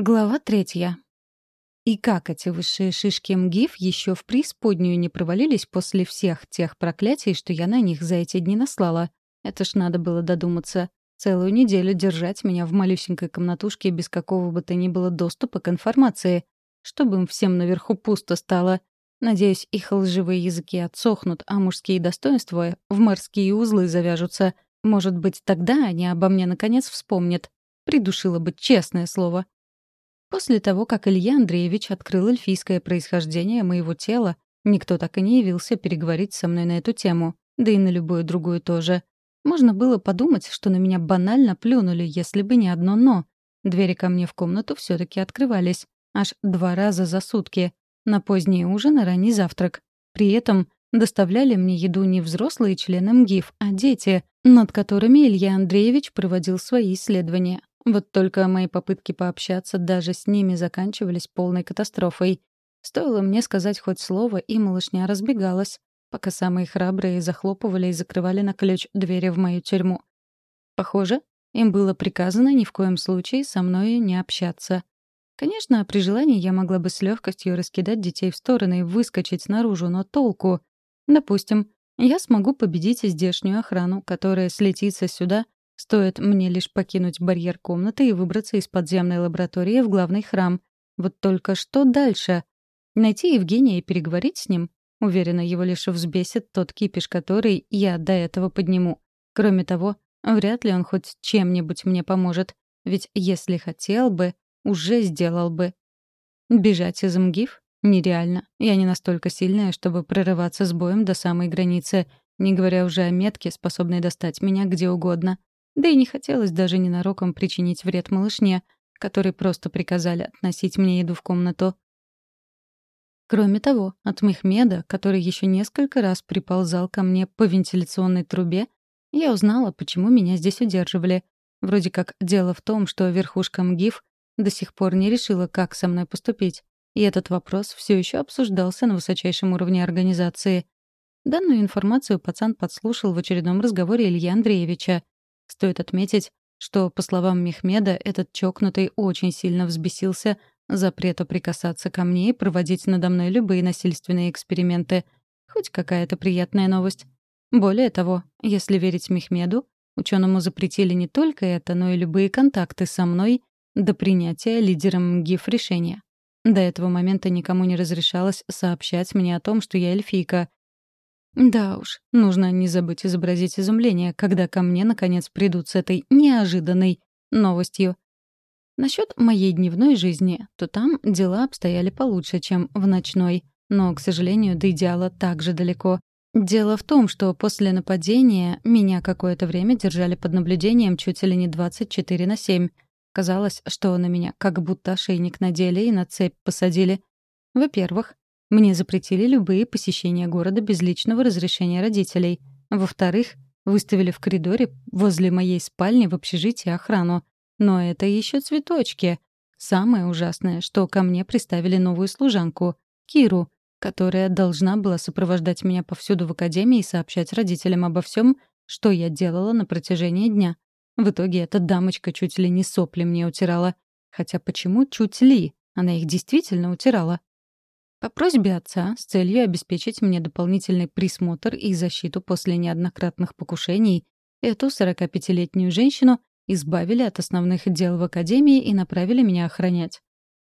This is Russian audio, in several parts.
Глава третья. И как эти высшие шишки МГИФ еще в преисподнюю не провалились после всех тех проклятий, что я на них за эти дни наслала? Это ж надо было додуматься. Целую неделю держать меня в малюсенькой комнатушке без какого бы то ни было доступа к информации. Чтобы им всем наверху пусто стало. Надеюсь, их лживые языки отсохнут, а мужские достоинства в морские узлы завяжутся. Может быть, тогда они обо мне наконец вспомнят. Придушила бы, честное слово. После того, как Илья Андреевич открыл эльфийское происхождение моего тела, никто так и не явился переговорить со мной на эту тему, да и на любую другую тоже. Можно было подумать, что на меня банально плюнули, если бы не одно «но». Двери ко мне в комнату все таки открывались. Аж два раза за сутки. На поздний ужин и ранний завтрак. При этом доставляли мне еду не взрослые члены МГИФ, а дети, над которыми Илья Андреевич проводил свои исследования. Вот только мои попытки пообщаться даже с ними заканчивались полной катастрофой. Стоило мне сказать хоть слово, и малышня разбегалась, пока самые храбрые захлопывали и закрывали на ключ двери в мою тюрьму. Похоже, им было приказано ни в коем случае со мной не общаться. Конечно, при желании я могла бы с легкостью раскидать детей в стороны и выскочить наружу, но толку? Допустим, я смогу победить здешнюю охрану, которая слетится сюда Стоит мне лишь покинуть барьер комнаты и выбраться из подземной лаборатории в главный храм. Вот только что дальше? Найти Евгения и переговорить с ним? Уверена, его лишь взбесит тот кипиш, который я до этого подниму. Кроме того, вряд ли он хоть чем-нибудь мне поможет. Ведь если хотел бы, уже сделал бы. Бежать из МГИФ? Нереально. Я не настолько сильная, чтобы прорываться с боем до самой границы, не говоря уже о метке, способной достать меня где угодно. Да и не хотелось даже ненароком причинить вред малышне, которой просто приказали относить мне еду в комнату. Кроме того, от Мехмеда, который еще несколько раз приползал ко мне по вентиляционной трубе, я узнала, почему меня здесь удерживали. Вроде как дело в том, что верхушка МГИФ до сих пор не решила, как со мной поступить. И этот вопрос все еще обсуждался на высочайшем уровне организации. Данную информацию пацан подслушал в очередном разговоре Ильи Андреевича, Стоит отметить, что, по словам Мехмеда, этот чокнутый очень сильно взбесился запрету прикасаться ко мне и проводить надо мной любые насильственные эксперименты. Хоть какая-то приятная новость. Более того, если верить Мехмеду, ученому запретили не только это, но и любые контакты со мной до принятия лидером МГИФ решения. До этого момента никому не разрешалось сообщать мне о том, что я эльфийка, да уж, нужно не забыть изобразить изумление, когда ко мне, наконец, придут с этой неожиданной новостью. Насчет моей дневной жизни, то там дела обстояли получше, чем в ночной. Но, к сожалению, до идеала так же далеко. Дело в том, что после нападения меня какое-то время держали под наблюдением чуть ли не 24 на 7. Казалось, что на меня как будто ошейник надели и на цепь посадили. Во-первых, мне запретили любые посещения города без личного разрешения родителей. Во-вторых, выставили в коридоре возле моей спальни в общежитии охрану. Но это еще цветочки. Самое ужасное, что ко мне приставили новую служанку, Киру, которая должна была сопровождать меня повсюду в академии и сообщать родителям обо всем, что я делала на протяжении дня. В итоге эта дамочка чуть ли не сопли мне утирала. Хотя почему чуть ли? Она их действительно утирала. По просьбе отца, с целью обеспечить мне дополнительный присмотр и защиту после неоднократных покушений, эту 45-летнюю женщину избавили от основных дел в академии и направили меня охранять.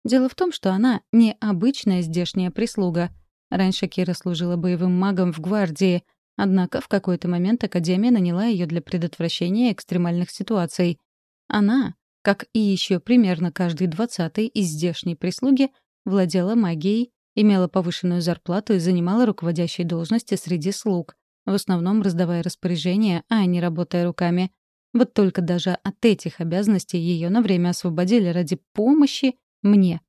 Дело в том, что она не обычная здешняя прислуга. Раньше Кира служила боевым магом в гвардии, однако в какой-то момент Академия наняла ее для предотвращения экстремальных ситуаций. Она, как и еще примерно каждый двадцатый из здешней прислуги, владела магией имела повышенную зарплату и занимала руководящие должности среди слуг, в основном раздавая распоряжения, а не работая руками. Вот только даже от этих обязанностей ее на время освободили ради помощи мне.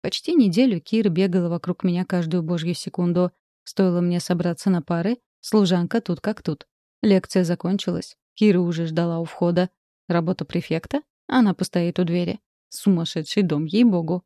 Почти неделю Кира бегала вокруг меня каждую божью секунду. Стоило мне собраться на пары, служанка тут как тут. Лекция закончилась. Кира уже ждала у входа. Работа префекта? Она постоит у двери. Сумасшедший дом, ей-богу.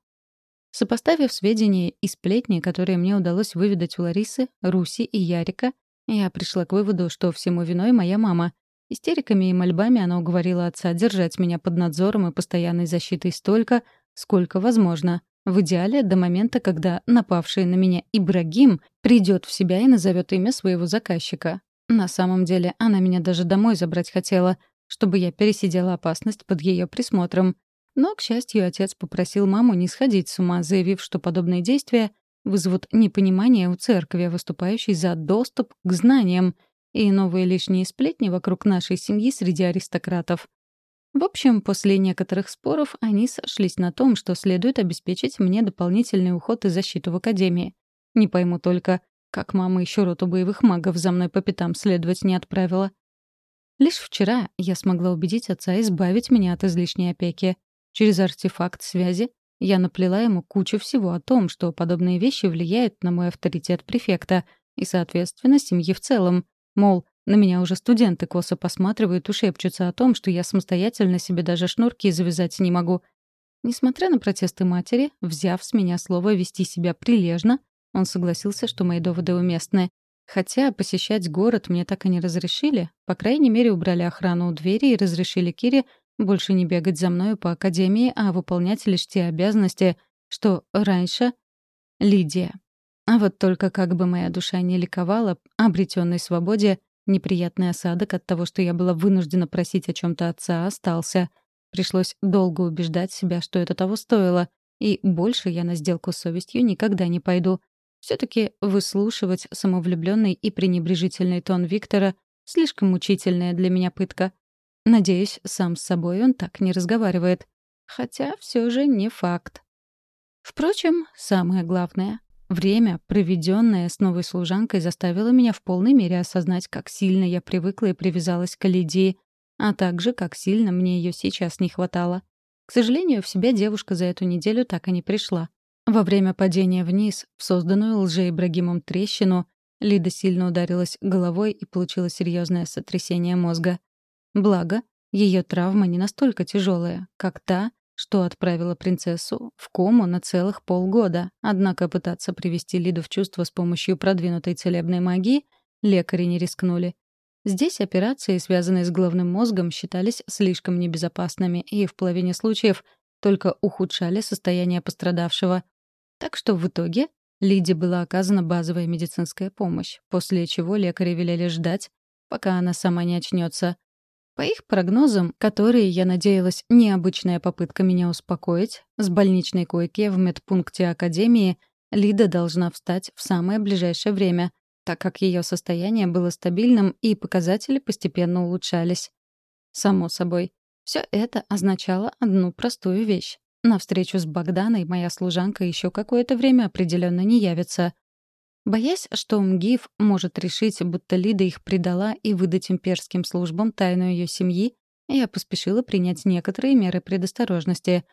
Сопоставив сведения и сплетни, которые мне удалось выведать у Ларисы, Руси и Ярика, я пришла к выводу, что всему виной моя мама. Истериками и мольбами она уговорила отца держать меня под надзором и постоянной защитой столько, сколько возможно. В идеале до момента, когда напавший на меня Ибрагим придет в себя и назовет имя своего заказчика. На самом деле, она меня даже домой забрать хотела, чтобы я пересидела опасность под ее присмотром. Но, к счастью, отец попросил маму не сходить с ума, заявив, что подобные действия вызовут непонимание у церкви, выступающей за доступ к знаниям, и новые лишние сплетни вокруг нашей семьи среди аристократов. В общем, после некоторых споров они сошлись на том, что следует обеспечить мне дополнительный уход и защиту в академии. Не пойму только, как мама еще роту боевых магов за мной по пятам следовать не отправила. Лишь вчера я смогла убедить отца избавить меня от излишней опеки. Через артефакт связи я наплела ему кучу всего о том, что подобные вещи влияют на мой авторитет префекта и, соответственно, семьи в целом. Мол, на меня уже студенты косо посматривают и шепчутся о том, что я самостоятельно себе даже шнурки завязать не могу. Несмотря на протесты матери, взяв с меня слово вести себя прилежно, он согласился, что мои доводы уместны. Хотя посещать город мне так и не разрешили, по крайней мере, убрали охрану у двери и разрешили Кире больше не бегать за мною по академии, а выполнять лишь те обязанности, что раньше Лидия. А вот только как бы моя душа не ликовала обретенной свободе, неприятный осадок от того, что я была вынуждена просить о чем то отца, остался. Пришлось долго убеждать себя, что это того стоило, и больше я на сделку с совестью никогда не пойду. все таки выслушивать самовлюбленный и пренебрежительный тон Виктора — слишком мучительная для меня пытка. Надеюсь, сам с собой он так не разговаривает. Хотя все же не факт. Впрочем, самое главное — время, проведенное с новой служанкой, заставило меня в полной мере осознать, как сильно я привыкла и привязалась к Лидии, а также, как сильно мне ее сейчас не хватало. К сожалению, в себя девушка за эту неделю так и не пришла. Во время падения вниз, в созданную лже-Ибрагимом трещину, Лида сильно ударилась головой и получила серьезное сотрясение мозга. Благо, ее травма не настолько тяжелая, как та, что отправила принцессу в кому на целых полгода. Однако пытаться привести Лиду в чувство с помощью продвинутой целебной магии лекари не рискнули. Здесь операции, связанные с головным мозгом, считались слишком небезопасными и в половине случаев только ухудшали состояние пострадавшего. Так что в итоге Лиде была оказана базовая медицинская помощь, после чего лекари велели ждать, пока она сама не очнется. По их прогнозам, которые, я надеялась, необычная попытка меня успокоить, с больничной койки в медпункте Академии Лида должна встать в самое ближайшее время, так как ее состояние было стабильным и показатели постепенно улучшались. Само собой, все это означало одну простую вещь. На встречу с Богданой моя служанка еще какое-то время определенно не явится. Боясь, что МГИФ может решить, будто Лида их предала и выдать имперским службам тайну ее семьи, я поспешила принять некоторые меры предосторожности.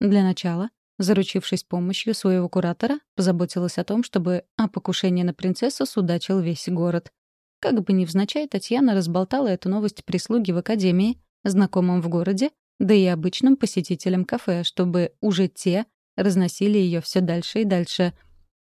Для начала, заручившись помощью своего куратора, позаботилась о том, чтобы о покушении на принцессу судачил весь город. Как бы невзначай, Татьяна разболтала эту новость прислуги в академии, знакомым в городе, да и обычным посетителям кафе, чтобы уже те разносили ее все дальше и дальше —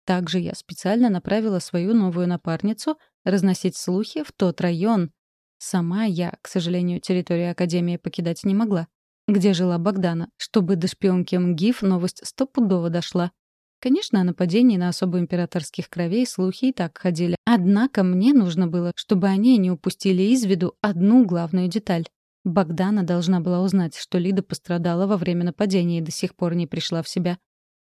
также я специально направила свою новую напарницу разносить слухи в тот район. Сама я, к сожалению, территорию Академии покидать не могла. Где жила Богдана, чтобы до шпионки МГИФ новость стопудово дошла. Конечно, о нападении на особо императорских кровей слухи и так ходили. Однако мне нужно было, чтобы они не упустили из виду одну главную деталь. Богдана должна была узнать, что Лида пострадала во время нападения и до сих пор не пришла в себя.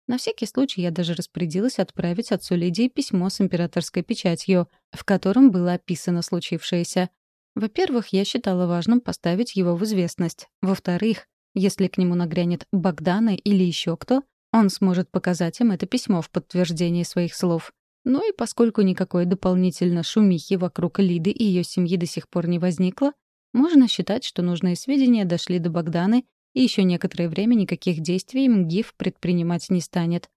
На всякий случай я даже распорядилась отправить отцу Лидии письмо с императорской печатью, в котором было описано случившееся. Во-первых, я считала важным поставить его в известность. Во-вторых, если к нему нагрянет Богдана или еще кто, он сможет показать им это письмо в подтверждение своих слов. Ну и поскольку никакой дополнительно шумихи вокруг Лиды и ее семьи до сих пор не возникло, можно считать, что нужные сведения дошли до Богданы и еще некоторое время никаких действий МГИФ предпринимать не станет.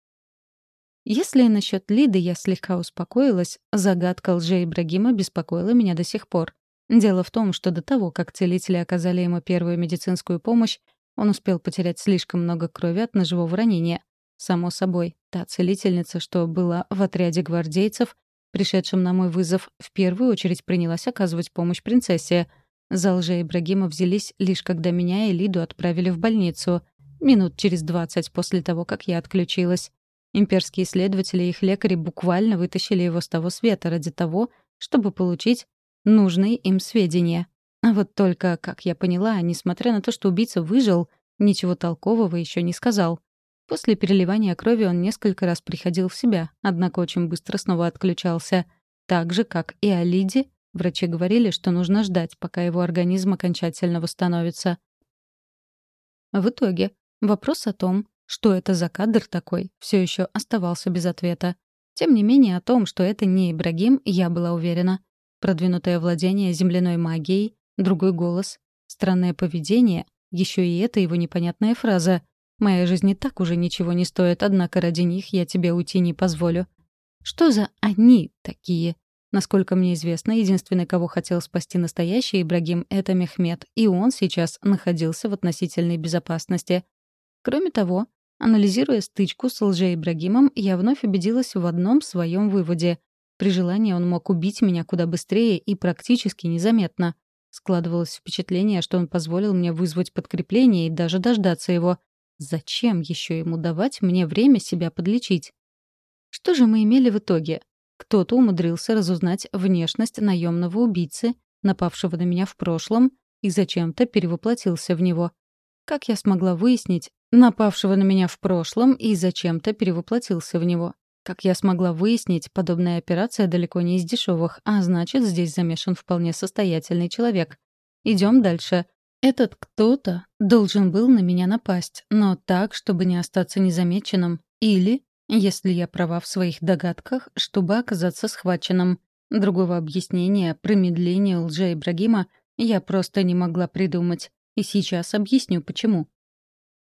Если насчет Лиды я слегка успокоилась, загадка лже Ибрагима беспокоила меня до сих пор. Дело в том, что до того, как целители оказали ему первую медицинскую помощь, он успел потерять слишком много крови от ножевого ранения. Само собой, та целительница, что была в отряде гвардейцев, пришедшем на мой вызов, в первую очередь принялась оказывать помощь принцессе — за Ибрагима взялись лишь когда меня и Лиду отправили в больницу. минут через двадцать после того, как я отключилась. Имперские следователи и их лекари буквально вытащили его с того света ради того, чтобы получить нужные им сведения. А вот только, как я поняла, несмотря на то, что убийца выжил, ничего толкового еще не сказал. После переливания крови он несколько раз приходил в себя, однако очень быстро снова отключался. Так же, как и о Лиде, врачи говорили, что нужно ждать, пока его организм окончательно восстановится. В итоге вопрос о том, что это за кадр такой, все еще оставался без ответа. Тем не менее, о том, что это не Ибрагим, я была уверена. Продвинутое владение земляной магией, другой голос, странное поведение, еще и эта его непонятная фраза «Моя жизнь и так уже ничего не стоит, однако ради них я тебе уйти не позволю». Что за «они» такие? Насколько мне известно, единственный, кого хотел спасти настоящий Ибрагим, — это Мехмед, и он сейчас находился в относительной безопасности. Кроме того, анализируя стычку с лже-Ибрагимом, я вновь убедилась в одном своем выводе. При желании он мог убить меня куда быстрее и практически незаметно. Складывалось впечатление, что он позволил мне вызвать подкрепление и даже дождаться его. Зачем еще ему давать мне время себя подлечить? Что же мы имели в итоге? Кто-то умудрился разузнать внешность наемного убийцы, напавшего на меня в прошлом, и зачем-то перевоплотился в него. Как я смогла выяснить, напавшего на меня в прошлом и зачем-то перевоплотился в него? Как я смогла выяснить, подобная операция далеко не из дешевых, а значит, здесь замешан вполне состоятельный человек. Идем дальше. Этот кто-то должен был на меня напасть, но так, чтобы не остаться незамеченным. Или, если я права в своих догадках, чтобы оказаться схваченным. Другого объяснения промедления лжа Ибрагима я просто не могла придумать. И сейчас объясню, почему.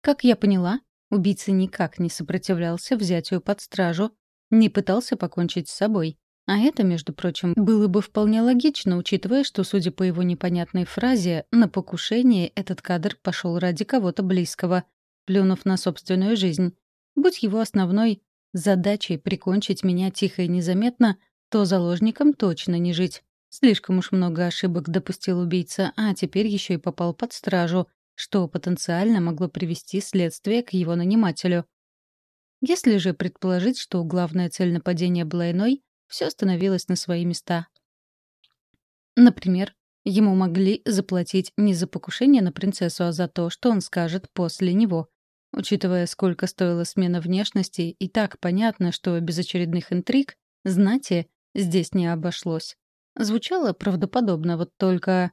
Как я поняла, убийца никак не сопротивлялся взятию под стражу, не пытался покончить с собой. А это, между прочим, было бы вполне логично, учитывая, что, судя по его непонятной фразе, на покушение этот кадр пошел ради кого-то близкого, плюнув на собственную жизнь. Будь его основной задачей прикончить меня тихо и незаметно, то заложникам точно не жить. Слишком уж много ошибок допустил убийца, а теперь еще и попал под стражу, что потенциально могло привести следствие к его нанимателю. Если же предположить, что главная цель нападения была иной, все становилось на свои места. Например, ему могли заплатить не за покушение на принцессу, а за то, что он скажет после него. Учитывая, сколько стоила смена внешности, и так понятно, что без очередных интриг знати здесь не обошлось. Звучало правдоподобно, вот только...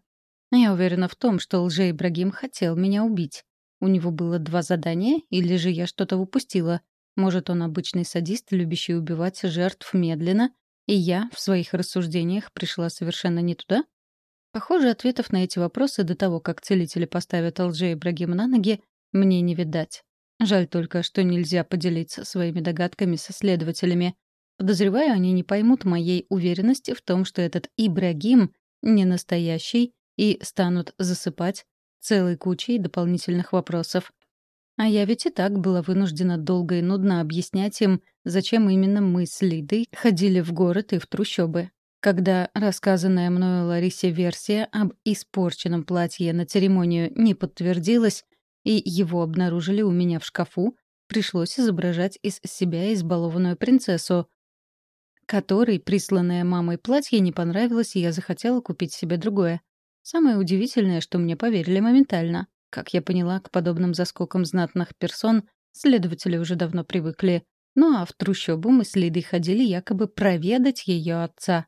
Я уверена в том, что лже Ибрагим хотел меня убить. У него было два задания, или же я что-то упустила. Может, он обычный садист, любящий убивать жертв медленно, и я в своих рассуждениях пришла совершенно не туда? Похоже, ответов на эти вопросы до того, как целители поставят лже Ибрагима на ноги, мне не видать. Жаль только, что нельзя поделиться своими догадками со следователями. Подозреваю, они не поймут моей уверенности в том, что этот Ибрагим не настоящий, и станут засыпать целой кучей дополнительных вопросов. А я ведь и так была вынуждена долго и нудно объяснять им, зачем именно мы с Лидой ходили в город и в трущобы. Когда рассказанная мною Ларисе версия об испорченном платье на церемонию не подтвердилась, и его обнаружили у меня в шкафу, пришлось изображать из себя избалованную принцессу, которой присланное мамой платье не понравилось, и я захотела купить себе другое. Самое удивительное, что мне поверили моментально. Как я поняла, к подобным заскокам знатных персон следователи уже давно привыкли. Ну а в трущобу мы с Лидой ходили якобы проведать ее отца.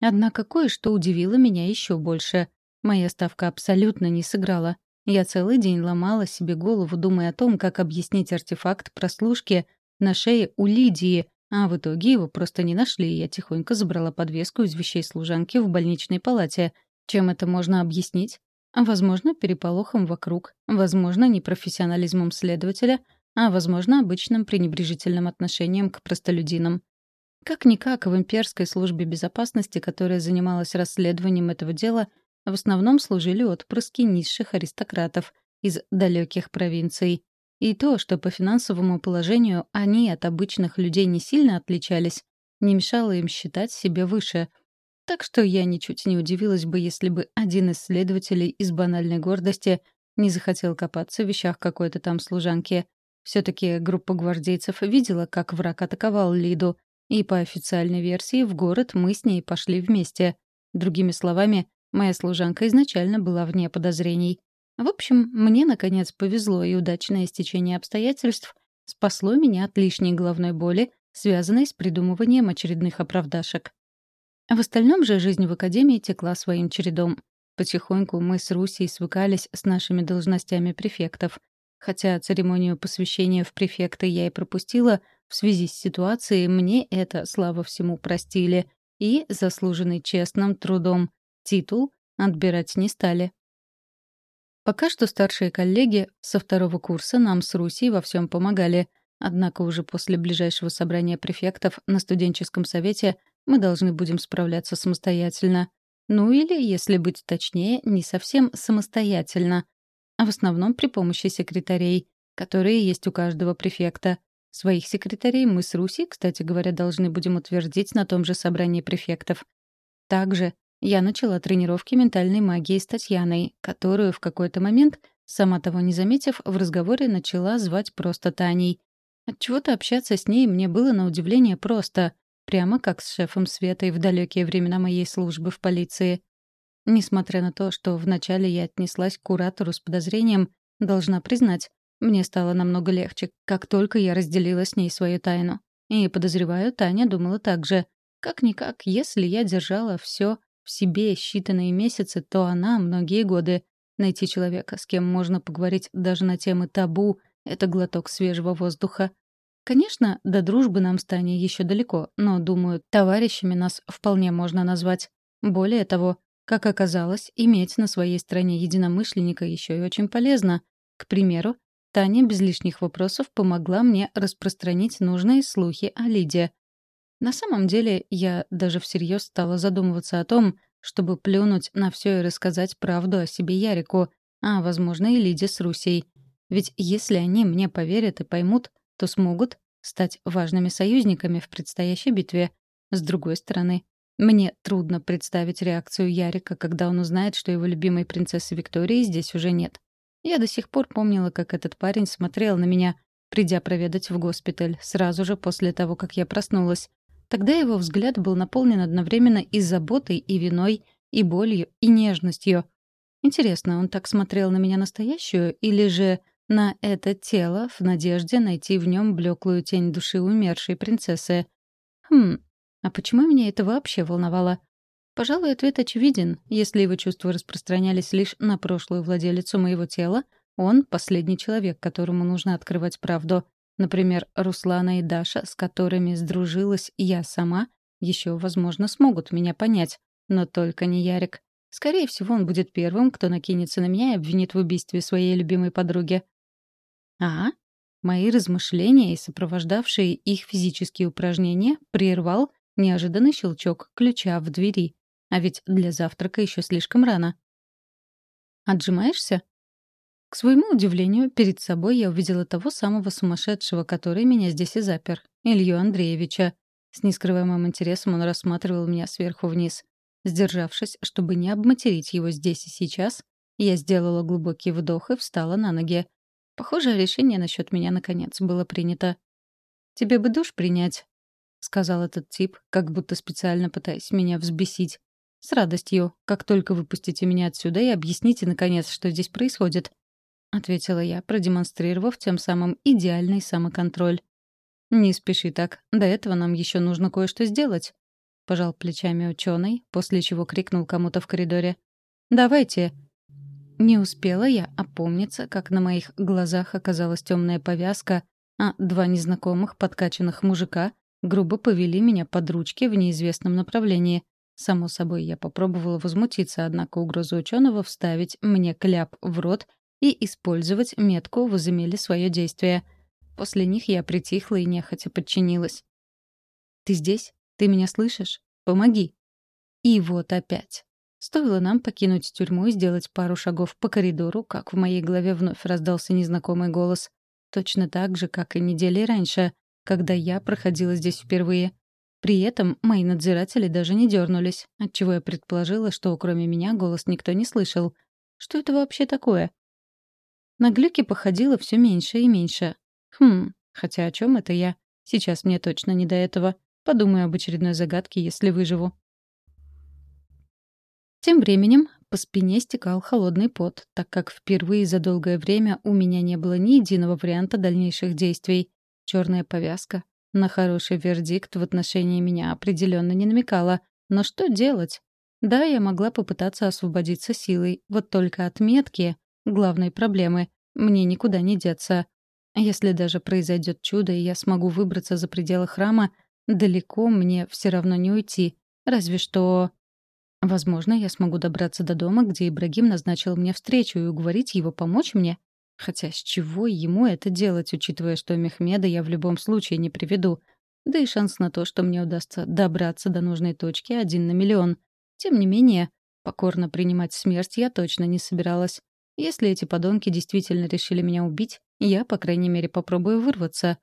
Однако кое-что удивило меня еще больше. Моя ставка абсолютно не сыграла. Я целый день ломала себе голову, думая о том, как объяснить артефакт прослушки на шее у Лидии, а в итоге его просто не нашли, и я тихонько забрала подвеску из вещей служанки в больничной палате. Чем это можно объяснить? Возможно, переполохом вокруг, возможно, непрофессионализмом следователя, а, возможно, обычным пренебрежительным отношением к простолюдинам. Как-никак в имперской службе безопасности, которая занималась расследованием этого дела, в основном служили отпрыски низших аристократов из далеких провинций. И то, что по финансовому положению они от обычных людей не сильно отличались, не мешало им считать себя выше — так что я ничуть не удивилась бы, если бы один из следователей из банальной гордости Не захотел копаться в вещах какой-то там служанки. Все-таки группа гвардейцев видела, как враг атаковал Лиду, и по официальной версии в город мы с ней пошли вместе. Другими словами, моя служанка изначально была вне подозрений. В общем, мне, наконец, повезло, и удачное стечение обстоятельств спасло меня от лишней головной боли, связанной с придумыванием очередных оправдашек. В остальном же жизнь в академии текла своим чередом. Потихоньку мы с Русей свыкались с нашими должностями префектов. Хотя церемонию посвящения в префекты я и пропустила, в связи с ситуацией мне это, слава всему, простили и, заслуженный честным трудом, титул отбирать не стали. Пока что старшие коллеги со второго курса нам с Русей во всем помогали, однако уже после ближайшего собрания префектов на студенческом совете мы должны будем справляться самостоятельно. Ну или, если быть точнее, не совсем самостоятельно, а в основном при помощи секретарей, которые есть у каждого префекта. Своих секретарей мы с Руси, кстати говоря, должны будем утвердить на том же собрании префектов. Также я начала тренировки ментальной магии с Татьяной, которую в какой-то момент, сама того не заметив, в разговоре начала звать просто Таней. Отчего-то общаться с ней мне было на удивление просто, прямо как с шефом Светой в далекие времена моей службы в полиции. Несмотря на то, что вначале я отнеслась к куратору с подозрением, должна признать, мне стало намного легче, как только я разделила с ней свою тайну. И, подозреваю, Таня думала так же. Как-никак, если я держала все себе считанные месяцы, то она многие годы. Найти человека, с кем можно поговорить даже на темы табу, — это глоток свежего воздуха. Конечно, до дружбы нам с Таней еще далеко, но, думаю, товарищами нас вполне можно назвать. Более того, как оказалось, иметь на своей стороне единомышленника еще и очень полезно. К примеру, Таня без лишних вопросов помогла мне распространить нужные слухи о Лиде. На самом деле, я даже всерьез стала задумываться о том, чтобы плюнуть на все и рассказать правду о себе Ярику, а, возможно, и Лиде с Русей. Ведь если они мне поверят и поймут, то смогут стать важными союзниками в предстоящей битве. С другой стороны, мне трудно представить реакцию Ярика, когда он узнает, что его любимой принцессы Виктории здесь уже нет. Я до сих пор помнила, как этот парень смотрел на меня, придя проведать в госпиталь, сразу же после того, как я проснулась. Тогда его взгляд был наполнен одновременно и заботой, и виной, и болью, и нежностью. Интересно, он так смотрел на меня настоящую или же на это тело в надежде найти в нем блеклую тень души умершей принцессы? Хм, а почему меня это вообще волновало? Пожалуй, ответ очевиден. Если его чувства распространялись лишь на прошлую владелицу моего тела, он — последний человек, которому нужно открывать правду. Например, Руслана и Даша, с которыми сдружилась я сама, еще, возможно, смогут меня понять. Но только не Ярик. Скорее всего, он будет первым, кто накинется на меня и обвинит в убийстве своей любимой подруги. А? Мои размышления и сопровождавшие их физические упражнения прервал неожиданный щелчок ключа в двери. А ведь для завтрака еще слишком рано. «Отжимаешься?» К своему удивлению, перед собой я увидела того самого сумасшедшего, который меня здесь и запер, Илью Андреевича. С нескрываемым интересом он рассматривал меня сверху вниз. Сдержавшись, чтобы не обматерить его здесь и сейчас, я сделала глубокий вдох и встала на ноги. Похоже, решение насчет меня, наконец, было принято. «Тебе бы душ принять», — сказал этот тип, как будто специально пытаясь меня взбесить. «С радостью. Как только выпустите меня отсюда и объясните, наконец, что здесь происходит. — ответила я, продемонстрировав тем самым идеальный самоконтроль. «Не спеши так. До этого нам еще нужно кое-что сделать», — пожал плечами ученый, после чего крикнул кому-то в коридоре. «Давайте». Не успела я опомниться, как на моих глазах оказалась темная повязка, а два незнакомых подкачанных мужика грубо повели меня под ручки в неизвестном направлении. Само собой, я попробовала возмутиться, однако угрозу ученого вставить мне кляп в рот — и использовать метку возымели свое действие. После них я притихла и нехотя подчинилась. «Ты здесь? Ты меня слышишь? Помоги!» И вот опять. Стоило нам покинуть тюрьму и сделать пару шагов по коридору, как в моей голове вновь раздался незнакомый голос. Точно так же, как и недели раньше, когда я проходила здесь впервые. При этом мои надзиратели даже не дернулись, отчего я предположила, что кроме меня голос никто не слышал. Что это вообще такое? На глюки походило все меньше и меньше. Хм, хотя о чем это я? Сейчас мне точно не до этого. Подумаю об очередной загадке, если выживу. Тем временем по спине стекал холодный пот, так как впервые за долгое время у меня не было ни единого варианта дальнейших действий. Черная повязка на хороший вердикт в отношении меня определенно не намекала. Но что делать? Да, я могла попытаться освободиться силой, вот только отметки главной проблемы мне никуда не деться. Если даже произойдет чудо, и я смогу выбраться за пределы храма, далеко мне все равно не уйти. Разве что... Возможно, я смогу добраться до дома, где Ибрагим назначил мне встречу, и уговорить его помочь мне. Хотя с чего ему это делать, учитывая, что Мехмеда я в любом случае не приведу? Да и шанс на то, что мне удастся добраться до нужной точки, один на миллион. Тем не менее, покорно принимать смерть я точно не собиралась. Если эти подонки действительно решили меня убить, я, по крайней мере, попробую вырваться.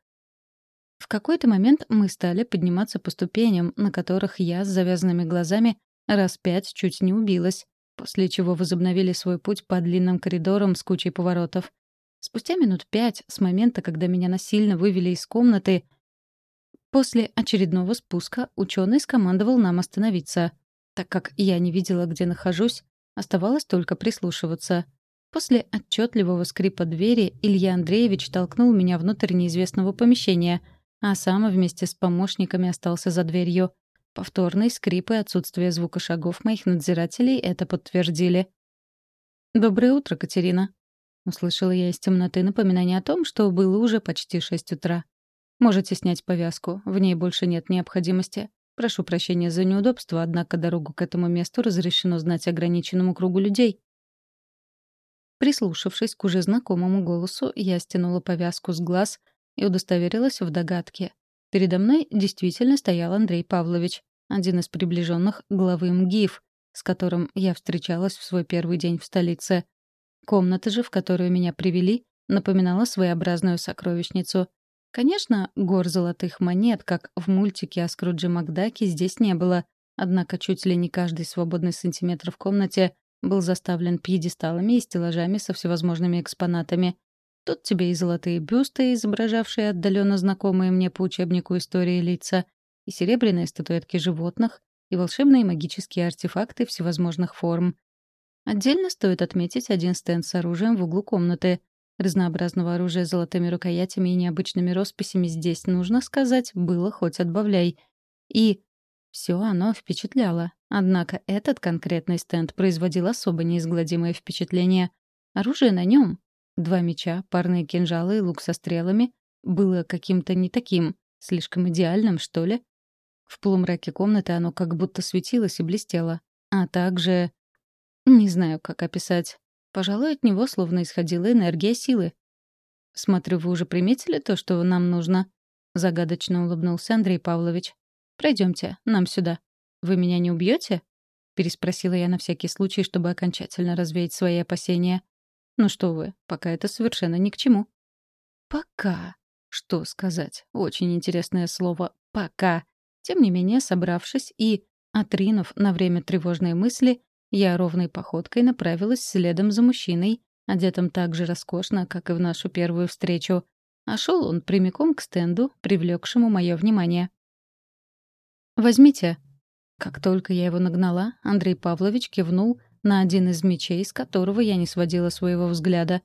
В какой-то момент мы стали подниматься по ступеням, на которых я с завязанными глазами раз пять чуть не убилась, после чего возобновили свой путь по длинным коридорам с кучей поворотов. Спустя минут пять, с момента, когда меня насильно вывели из комнаты, после очередного спуска ученый скомандовал нам остановиться. Так как я не видела, где нахожусь, оставалось только прислушиваться — После отчетливого скрипа двери Илья Андреевич толкнул меня внутрь неизвестного помещения, а сам вместе с помощниками остался за дверью. Повторный скрип и отсутствие звука шагов моих надзирателей это подтвердили. «Доброе утро, Катерина», — услышала я из темноты напоминание о том, что было уже почти шесть утра. «Можете снять повязку, в ней больше нет необходимости. Прошу прощения за неудобство, однако дорогу к этому месту разрешено знать ограниченному кругу людей». Прислушавшись к уже знакомому голосу, я стянула повязку с глаз и удостоверилась в догадке. Передо мной действительно стоял Андрей Павлович, один из приближенных главы МГИФ, с которым я встречалась в свой первый день в столице. Комната же, в которую меня привели, напоминала своеобразную сокровищницу. Конечно, гор золотых монет, как в мультике о Скрудже Макдаке, здесь не было, однако чуть ли не каждый свободный сантиметр в комнате был заставлен пьедесталами и стеллажами со всевозможными экспонатами. Тут тебе и золотые бюсты, изображавшие отдаленно знакомые мне по учебнику истории лица, и серебряные статуэтки животных, и волшебные магические артефакты всевозможных форм. Отдельно стоит отметить один стенд с оружием в углу комнаты. Разнообразного оружия с золотыми рукоятями и необычными росписями здесь, нужно сказать, было хоть отбавляй. И все оно впечатляло. Однако этот конкретный стенд производил особо неизгладимое впечатление. Оружие на нем — два меча, парные кинжалы и лук со стрелами — было каким-то не таким, слишком идеальным, что ли. В полумраке комнаты оно как будто светилось и блестело. А также... Не знаю, как описать. Пожалуй, от него словно исходила энергия силы. «Смотрю, вы уже приметили то, что нам нужно?» — загадочно улыбнулся Андрей Павлович. Пройдемте, нам сюда. Вы меня не убьете? переспросила я на всякий случай, чтобы окончательно развеять свои опасения. Ну что вы, пока это совершенно ни к чему. Пока. Что сказать? Очень интересное слово «пока». Тем не менее, собравшись и, отринув на время тревожные мысли, я ровной походкой направилась следом за мужчиной, одетым так же роскошно, как и в нашу первую встречу. А шел он прямиком к стенду, привлекшему мое внимание. «Возьмите». Как только я его нагнала, Андрей Павлович кивнул на один из мечей, с которого я не сводила своего взгляда.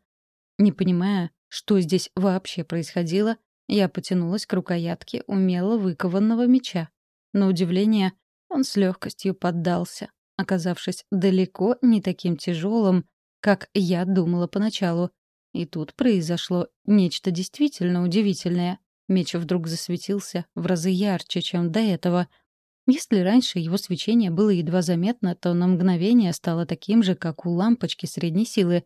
Не понимая, что здесь вообще происходило, я потянулась к рукоятке умело выкованного меча. На удивление, он с легкостью поддался, оказавшись далеко не таким тяжелым, как я думала поначалу. И тут произошло нечто действительно удивительное. Меч вдруг засветился в разы ярче, чем до этого — если раньше его свечение было едва заметно, то на мгновение стало таким же, как у лампочки средней силы,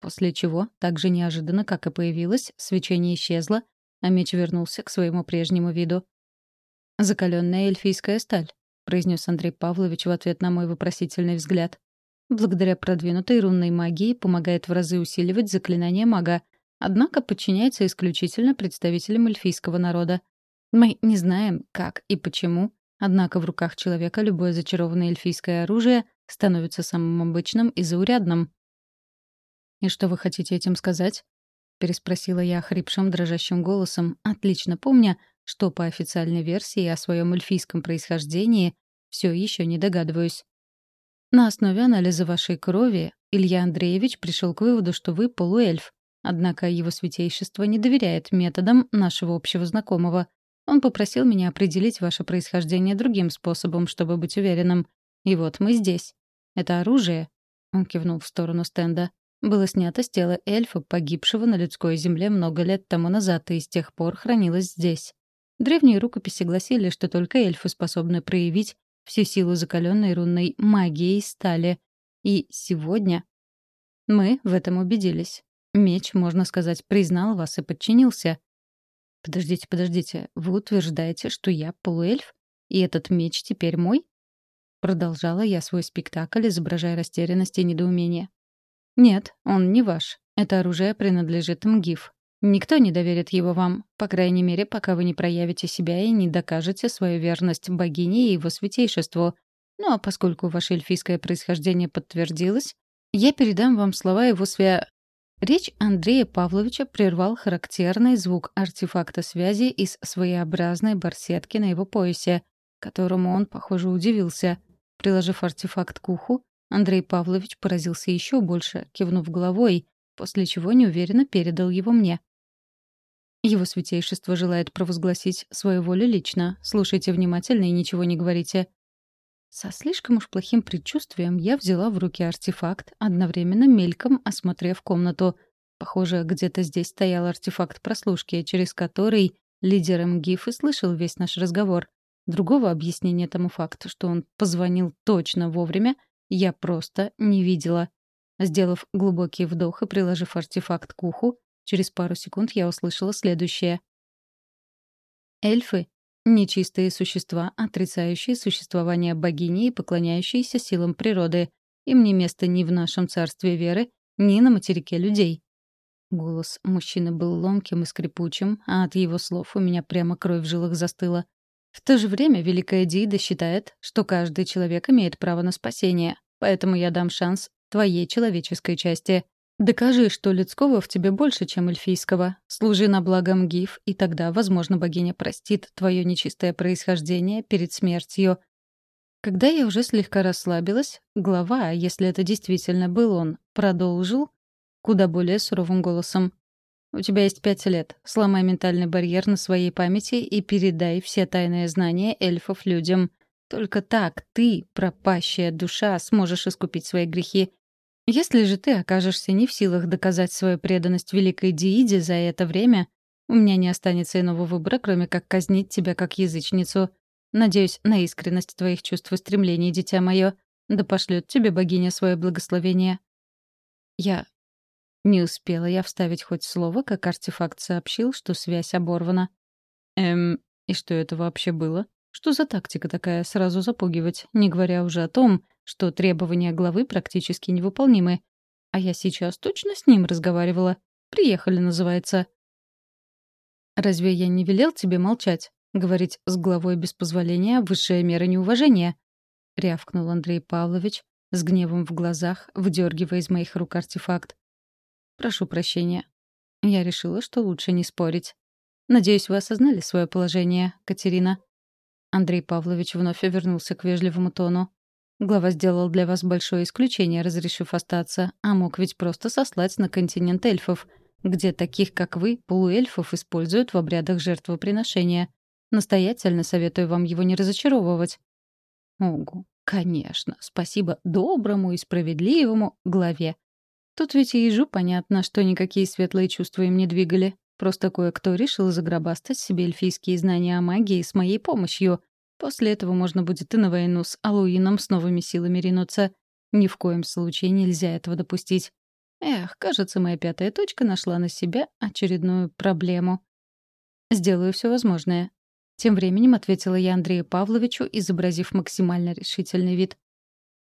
после чего, так же неожиданно, как и появилось, свечение исчезло, а меч вернулся к своему прежнему виду. «Закаленная эльфийская сталь», — произнес Андрей Павлович в ответ на мой вопросительный взгляд. «Благодаря продвинутой рунной магии помогает в разы усиливать заклинание мага, однако подчиняется исключительно представителям эльфийского народа. Мы не знаем, как и почему, Однако в руках человека любое зачарованное эльфийское оружие становится самым обычным и заурядным. «И что вы хотите этим сказать?» — переспросила я хрипшим, дрожащим голосом, отлично помня, что по официальной версии о своем эльфийском происхождении все еще не догадываюсь. На основе анализа вашей крови Илья Андреевич пришел к выводу, что вы полуэльф. Однако его святейшество не доверяет методам нашего общего знакомого. Он попросил меня определить ваше происхождение другим способом, чтобы быть уверенным. И вот мы здесь. Это оружие, — он кивнул в сторону стенда, — было снято с тела эльфа, погибшего на людской земле много лет тому назад и с тех пор хранилось здесь. Древние рукописи гласили, что только эльфы способны проявить всю силу закаленной рунной магии стали. И сегодня мы в этом убедились. Меч, можно сказать, признал вас и подчинился. Подождите, подождите, вы утверждаете, что я полуэльф? И этот меч теперь мой? Продолжала я свой спектакль, изображая растерянность и недоумение. Нет, он не ваш. Это оружие принадлежит Мгиф. Никто не доверит его вам, по крайней мере, пока вы не проявите себя и не докажете свою верность богине и его святейшеству. Ну а поскольку ваше эльфийское происхождение подтвердилось, я передам вам слова его свя... Речь Андрея Павловича прервал характерный звук артефакта связи из своеобразной барсетки на его поясе, которому он, похоже, удивился. Приложив артефакт к уху, Андрей Павлович поразился еще больше, кивнув головой, после чего неуверенно передал его мне. Его святейшество желает провозгласить свою волю лично. Слушайте внимательно и ничего не говорите. Со слишком уж плохим предчувствием я взяла в руки артефакт, одновременно мельком осмотрев комнату. Похоже, где-то здесь стоял артефакт прослушки, через который лидер МГИФ и слышал весь наш разговор. Другого объяснения тому факту, что он позвонил точно вовремя, я просто не видела. Сделав глубокий вдох и приложив артефакт к уху, через пару секунд я услышала следующее. Эльфы — нечистые существа, отрицающие существование богини и поклоняющиеся силам природы. Им не место ни в нашем царстве веры, ни на материке людей. Голос мужчины был ломким и скрипучим, а от его слов у меня прямо кровь в жилах застыла. В то же время Великая Дида считает, что каждый человек имеет право на спасение, поэтому я дам шанс твоей человеческой части. Докажи, что людского в тебе больше, чем эльфийского. Служи на благо Мгиф, и тогда, возможно, богиня простит твое нечистое происхождение перед смертью. Когда я уже слегка расслабилась, глава, если это действительно был он, продолжил куда более суровым голосом. «У тебя есть пять лет. Сломай ментальный барьер на своей памяти и передай все тайные знания эльфов людям. Только так ты, пропащая душа, сможешь искупить свои грехи. Если же ты окажешься не в силах доказать свою преданность великой Дииде за это время, у меня не останется иного выбора, кроме как казнить тебя как язычницу. Надеюсь на искренность твоих чувств и стремлений, дитя мое. Да пошлет тебе богиня свое благословение. Я... Не успела я вставить хоть слово, как артефакт сообщил, что связь оборвана. Эм, и что это вообще было? Что за тактика такая сразу запугивать, не говоря уже о том, что требования главы практически невыполнимы. А я сейчас точно с ним разговаривала. Приехали, называется. «Разве я не велел тебе молчать? Говорить с главой без позволения — высшая мера неуважения?» — рявкнул Андрей Павлович, с гневом в глазах, выдергивая из моих рук артефакт. «Прошу прощения. Я решила, что лучше не спорить. Надеюсь, вы осознали свое положение, Катерина?» Андрей Павлович вновь вернулся к вежливому тону. Глава сделал для вас большое исключение, разрешив остаться, а мог ведь просто сослать на континент эльфов, где таких, как вы, полуэльфов используют в обрядах жертвоприношения. Настоятельно советую вам его не разочаровывать. Огу, конечно, спасибо доброму и справедливому главе. Тут ведь и ежу понятно, что никакие светлые чувства им не двигали. Просто кое-кто решил загробастать себе эльфийские знания о магии с моей помощью. После этого можно будет и на войну с Алуином с новыми силами ринуться. Ни в коем случае нельзя этого допустить. Эх, кажется, моя пятая точка нашла на себя очередную проблему. «Сделаю все возможное». Тем временем ответила я Андрею Павловичу, изобразив максимально решительный вид.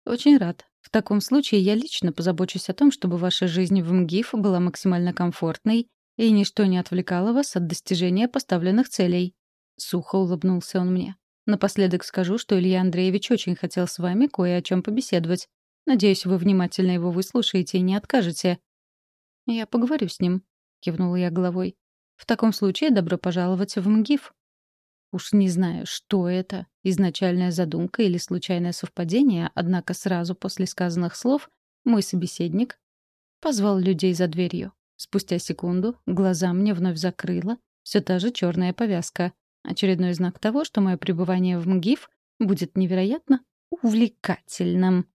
«Очень рад. В таком случае я лично позабочусь о том, чтобы ваша жизнь в МГИФ была максимально комфортной и ничто не отвлекало вас от достижения поставленных целей. Сухо улыбнулся он мне. Напоследок скажу, что Илья Андреевич очень хотел с вами кое о чем побеседовать. Надеюсь, вы внимательно его выслушаете и не откажете. «Я поговорю с ним», — кивнула я головой. «В таком случае добро пожаловать в МГИФ». Уж не знаю, что это, изначальная задумка или случайное совпадение, однако сразу после сказанных слов мой собеседник позвал людей за дверью. Спустя секунду глаза мне вновь закрыла все та же черная повязка. Очередной знак того, что мое пребывание в МГИФ будет невероятно увлекательным.